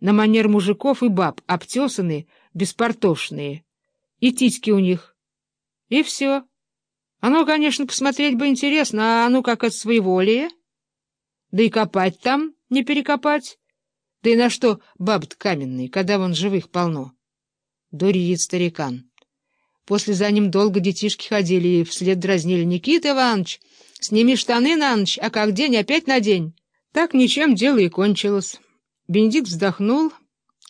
на манер мужиков и баб, обтесанные, беспортошные. И титьки у них. И все. Оно, конечно, посмотреть бы интересно, а ну как от своеволия. Да и копать там не перекопать. Да и на что баб-то каменные, когда вон живых полно? Дурит старикан. После за ним долго детишки ходили и вслед дразнили. Никита Иванович, сними штаны на ночь, а как день опять на день. Так ничем дело и кончилось. Бенедикт вздохнул,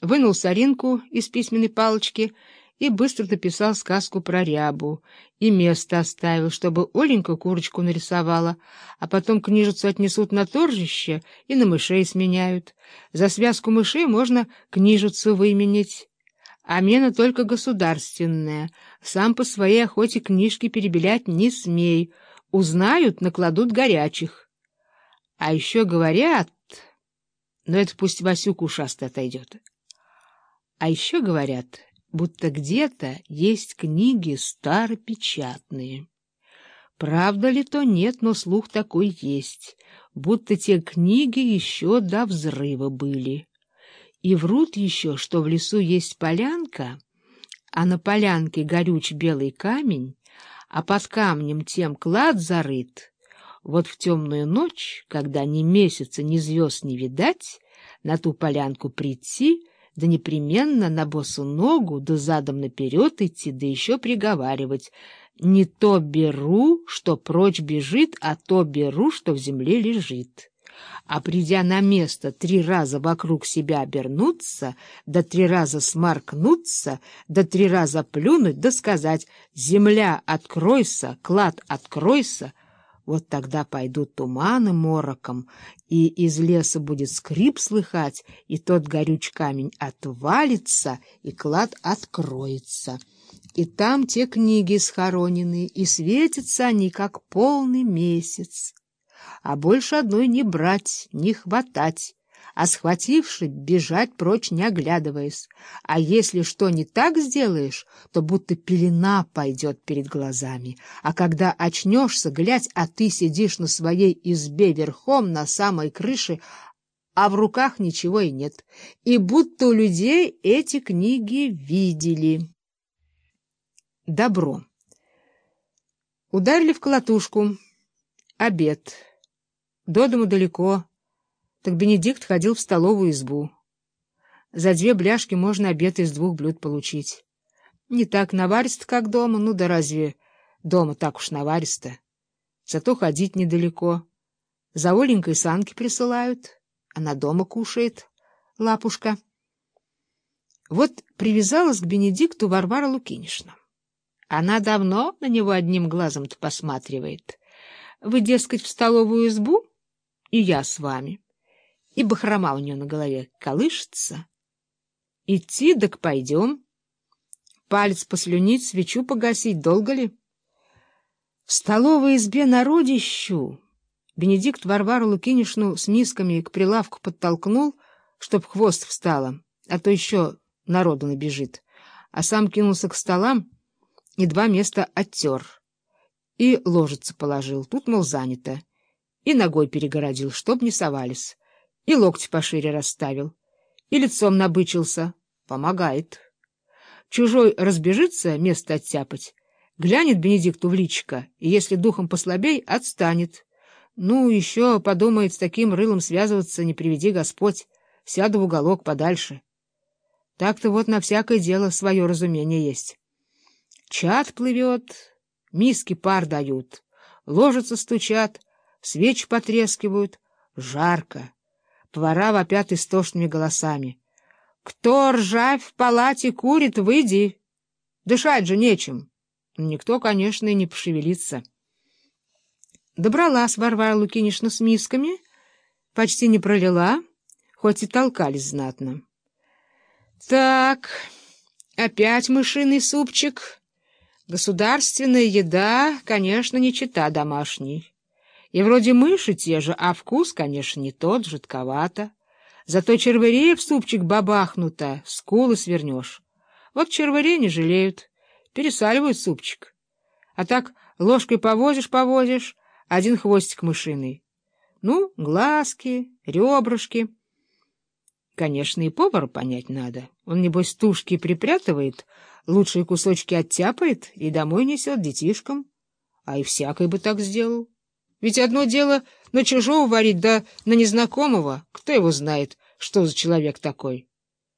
вынул соринку из письменной палочки и быстро дописал сказку про рябу, и место оставил, чтобы Оленька курочку нарисовала, а потом книжицу отнесут на торжище и на мышей сменяют. За связку мышей можно книжицу выменить. А мена только государственная. Сам по своей охоте книжки перебелять не смей. Узнают, накладут горячих. А еще говорят... Но это пусть Васюк ушастый отойдет. А еще говорят будто где-то есть книги старопечатные. Правда ли то нет, но слух такой есть, будто те книги еще до взрыва были. И врут еще, что в лесу есть полянка, а на полянке горюч белый камень, а под камнем тем клад зарыт. Вот в темную ночь, когда ни месяца, ни звезд не видать, на ту полянку прийти — да непременно на босу ногу, да задом наперед идти, да еще приговаривать. Не то беру, что прочь бежит, а то беру, что в земле лежит. А придя на место три раза вокруг себя обернуться, да три раза сморкнуться, да три раза плюнуть, да сказать «Земля, откройся, клад, откройся», вот тогда пойдут туманы мороком, и из леса будет скрип слыхать, и тот горюч камень отвалится, и клад откроется. И там те книги схоронены, и светятся они, как полный месяц. А больше одной не брать, не хватать, а схвативши, бежать прочь, не оглядываясь. А если что не так сделаешь, то будто пелена пойдет перед глазами. А когда очнешься, глядь, а ты сидишь на своей избе верхом на самой крыше, а в руках ничего и нет. И будто у людей эти книги видели. Добро. Ударили в колотушку. Обед. До дому далеко так Бенедикт ходил в столовую избу. За две бляшки можно обед из двух блюд получить. Не так наваристо, как дома, ну да разве дома так уж наваристо? Зато ходить недалеко. За Оленькой санки присылают, она дома кушает, лапушка. Вот привязалась к Бенедикту Варвара Лукинишна. Она давно на него одним глазом-то посматривает. Вы, дескать, в столовую избу, и я с вами и бахрома у нее на голове колышется. Идти, так пойдем. Палец послюнить, свечу погасить, долго ли? В столовой избе народищу Бенедикт Варвару Лукинишну с мисками к прилавку подтолкнул, чтоб хвост встала, а то еще народу набежит, а сам кинулся к столам и два места оттер. И ложица положил, тут, мол, занято, и ногой перегородил, чтоб не совались и локти пошире расставил, и лицом набычился. Помогает. Чужой разбежится место оттяпать, глянет Бенедикту в личико, и если духом послабей, отстанет. Ну, еще подумает, с таким рылом связываться не приведи Господь, сяду в уголок подальше. Так-то вот на всякое дело свое разумение есть. Чат плывет, миски пар дают, ложатся стучат, свечи потрескивают, жарко. Повара вопят истошными голосами. «Кто ржавь в палате курит, выйди! Дышать же нечем!» Никто, конечно, и не пошевелится. Добралась Варвара Лукинишна с мисками, почти не пролила, хоть и толкались знатно. «Так, опять мышиный супчик. Государственная еда, конечно, не чита домашней». И вроде мыши те же, а вкус, конечно, не тот, жидковато. Зато червырей в супчик бабахнуто, скулы свернешь. Вот червырей не жалеют, пересаливают супчик. А так ложкой повозишь-повозишь, один хвостик мышиный. Ну, глазки, ребрышки. Конечно, и повара понять надо. Он, небось, тушки припрятывает, лучшие кусочки оттяпает и домой несет детишкам. А и всякой бы так сделал. Ведь одно дело на чужого варить, да на незнакомого. Кто его знает, что за человек такой?